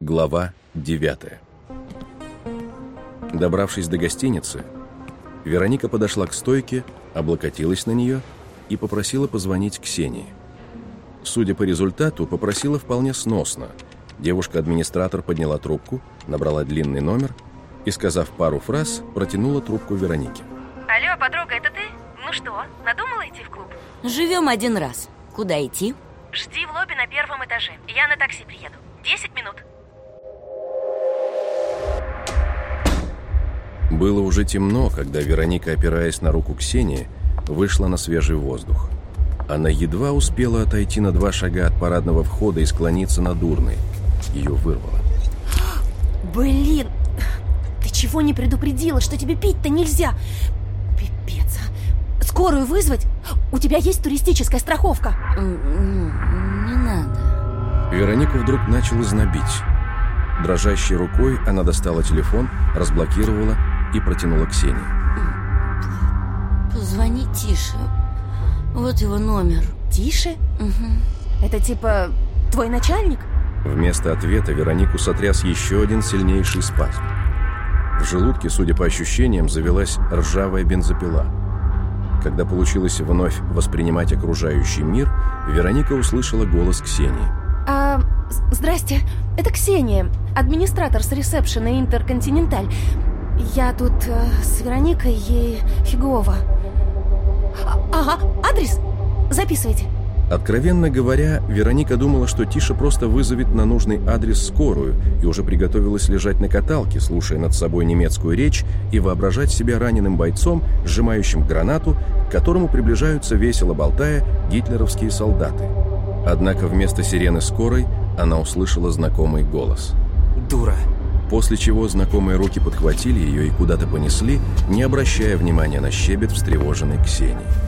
Глава 9 Добравшись до гостиницы, Вероника подошла к стойке, облокотилась на нее и попросила позвонить Ксении. Судя по результату, попросила вполне сносно. Девушка-администратор подняла трубку, набрала длинный номер и, сказав пару фраз, протянула трубку Веронике. Алло, подруга, это ты? Ну что, надумала идти в клуб? Живем один раз. Куда идти? Жди в лобби на первом этаже. Я на такси приеду. 10 минут. Было уже темно, когда Вероника, опираясь на руку Ксении, вышла на свежий воздух. Она едва успела отойти на два шага от парадного входа и склониться над урной. Ее вырвало. Блин, ты чего не предупредила, что тебе пить-то нельзя? Пипец. а. Скорую вызвать? У тебя есть туристическая страховка? Не надо. Веронику вдруг начало знобить. Дрожащей рукой она достала телефон, разблокировала и протянула Ксении. Позвони тише. Вот его номер. Тише? Мгм. Это типа твой начальник? Вместо ответа Веронику сотряс еще один сильнейший спазм. В желудке, судя по ощущениям, завелась ржавая бензопила. Когда получилось вновь воспринимать окружающий мир, Вероника услышала голос Ксении. А, здрасте, это Ксения, администратор с ресепшена Интерконтиненталь. Я тут э, с Вероникой, ей фигово. А- Ага, адрес? Записывайте. Откровенно говоря, Вероника думала, что Тиша просто вызовет на нужный адрес скорую и уже приготовилась лежать на каталке, слушая над собой немецкую речь и воображать себя раненым бойцом, сжимающим гранату, к которому приближаются весело болтая гитлеровские солдаты. Однако вместо сирены скорой она услышала знакомый голос. Дура. После чего знакомые руки подхватили ее и куда-то понесли, не обращая внимания на щебет встревоженной Ксении.